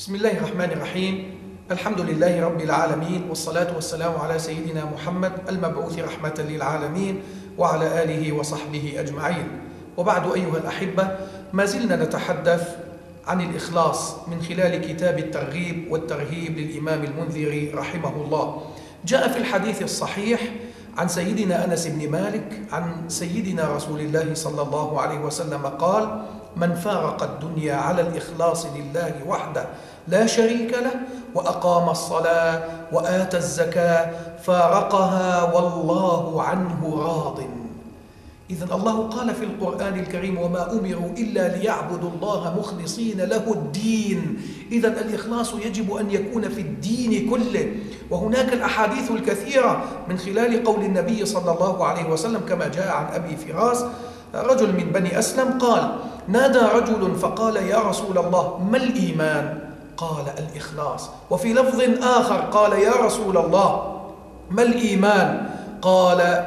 بسم الله الرحمن الرحيم. الحمد لله رب العالمين والصلاة والسلام على سيدنا محمد المبعوث رحمة للعالمين وعلى آله وصحبه أجمعين. وبعد أيها الأحبة ما زلنا نتحدث عن الإخلاص من خلال كتاب الترغيب والترهيب للإمام المنذري رحمه الله. جاء في الحديث الصحيح عن سيدنا أنس بن مالك عن سيدنا رسول الله صلى الله عليه وسلم قال من فارق الدنيا على الإخلاص لله وحده لا شريك له وأقام الصلاة وآتى الزكاة فارقها والله عنه راضٍ. إذا الله قال في القرآن الكريم وما أمروا إلا ليعبدوا الله مخلصين له الدين. إذا الإخلاص يجب أن يكون في الدين كله. وهناك الأحاديث الكثيرة من خلال قول النبي صلى الله عليه وسلم كما جاء عن أبي فراس رجل من بني أسلم قال نادى رجل فقال يا رسول الله ما الإيمان؟ قال الإخلاص. وفي لفظ آخر قال يا رسول الله ما الإيمان؟ قال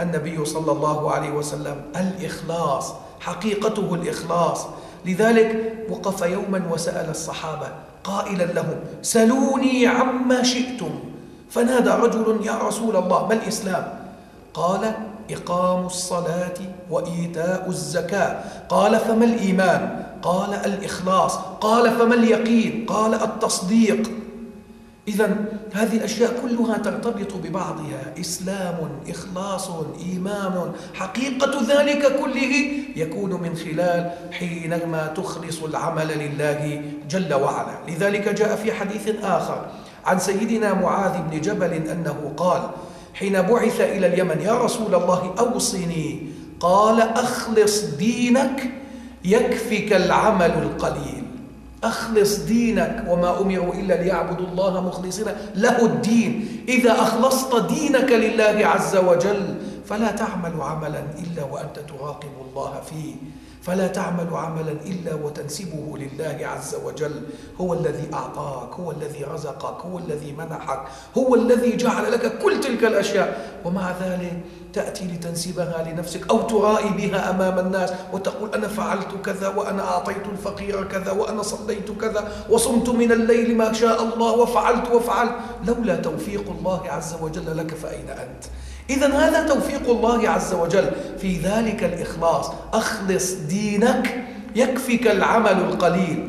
النبي صلى الله عليه وسلم الإخلاص حقيقته الإخلاص. لذلك وقف يوما وسأل الصحابة قائلا لهم سلوني عما شئتم. فنادى رجل يا رسول الله ما الإسلام؟ قال إقام الصلاة وإيتاء الزكاة. قال فما الإيمان؟ قال الإخلاص. قال فما اليقين؟ قال التصديق. إذا هذه الأشياء كلها ترتبط ببعضها. إسلام إخلاص إيمان. حقيقة ذلك كله يكون من خلال حينما تخلص العمل لله جل وعلا. لذلك جاء في حديث آخر عن سيدنا معاذ بن جبل أنه قال حين بعث إلى اليمن يا رسول الله أوصني. قال أخلص دينك يكفك العمل القليل. أخلص دينك وما أمروا إلا ليعبدوا الله مخلصين له الدين. إذا أخلصت دينك لله عز وجل فلا تعمل عملا إلا وأنت تراقب الله فيه. فلا تعمل عملا إلا وتنسبه لله عز وجل. هو الذي أعطاك هو الذي رزقك هو الذي منحك هو الذي جعل لك كل تلك الأشياء. ومع ذلك تأتي لتنسبها لنفسك أو ترائي بها أمام الناس وتقول أنا فعلت كذا وأنا أعطيت الفقير كذا وأنا صليت كذا وصمت من الليل ما شاء الله وفعلت وفعلت. لولا توفيق الله عز وجل لك فأين أنت؟ إذا هذا توفيق الله عز وجل. في ذلك الإخلاص أخلص دينك يكفك العمل القليل.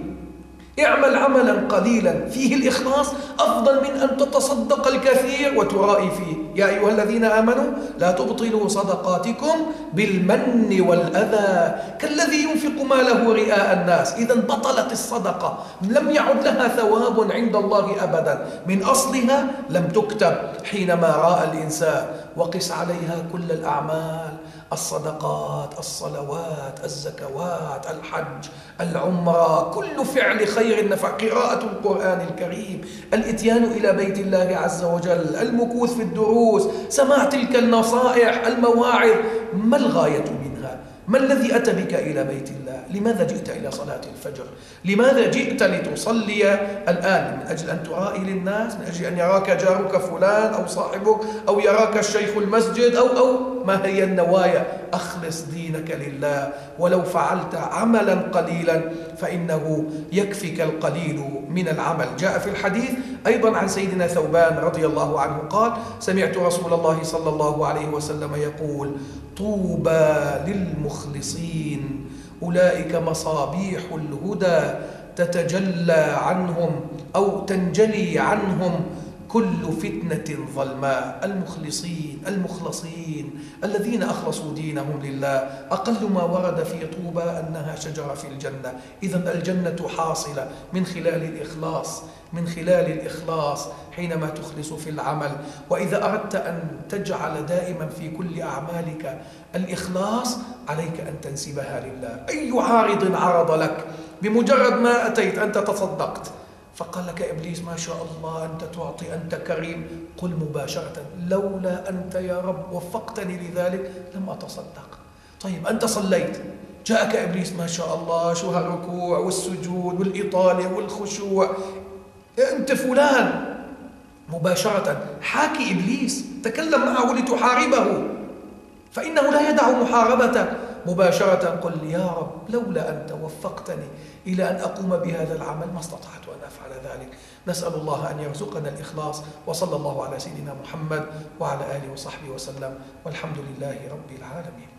اعمل عملا قليلا. فيه الإخلاص أفضل من أن تتصدق الكثير وترائي فيه. يا أيها الذين آمنوا لا تبطلوا صدقاتكم بالمن والأذى. كالذي ينفق ماله رئاء الناس. إذا بطلت الصدقة. لم يعد لها ثواب عند الله أبدا. من أصلها لم تكتب حينما رأى الإنسان. وقس عليها كل الأعمال. الصدقات الصلوات الزكوات الحج العمرة كل فعل خير نفع قراءة القرآن الكريم الإتيان إلى بيت الله عز وجل المكوث في الدروس سماع تلك النصائح المواعظ. ما الغاية؟ ما الذي أتى بك إلى بيت الله؟ لماذا جئت إلى صلاة الفجر؟ لماذا جئت لتصلي الآن؟ من أجل أن ترائي للناس من أجل أن يراك جارك فلان أو صاحبك أو يراك الشيخ المسجد أو أو ما هي النوايا؟ أخلص دينك لله. ولو فعلت عملا قليلا فإنه يكفك القليل من العمل. جاء في الحديث أيضا عن سيدنا ثوبان رضي الله عنه قال سمعت رسول الله صلى الله عليه وسلم يقول طوبى للمخلصين أولئك مصابيح الهدى تتجلى عنهم أو تنجلي عنهم كل فتنة ظلماء المخلصين المخلصين الذين أخلصوا دينهم لله. أقل ما ورد في طوبى أنها شجرة في الجنة. إذا الجنة حاصلة من خلال الإخلاص من خلال الإخلاص حينما تخلص في العمل. وإذا أردت أن تجعل دائما في كل أعمالك الإخلاص عليك أن تنسبها لله. أي عارض عرض لك؟ بمجرد ما أتيت أنت تصدقت. فقال لك إبليس ما شاء الله أنت تعطي أنت كريم. قل مباشرة لولا أنت يا رب وفقتني لذلك لم أتصدق. طيب أنت صليت. جاءك إبليس ما شاء الله شو هالركوع والسجود والإطالة والخشوع. أنت فلان. مباشرة حاكي إبليس تكلم معه لتحاربه فإنه لا يدع محاربتك. مباشرة قل يا رب لولا أنت وفقتني إلى أن أقوم بهذا العمل ما استطعت أن أفعل ذلك. نسأل الله أن يرزقنا الإخلاص وصلى الله على سيدنا محمد وعلى آله وصحبه وسلم والحمد لله رب العالمين.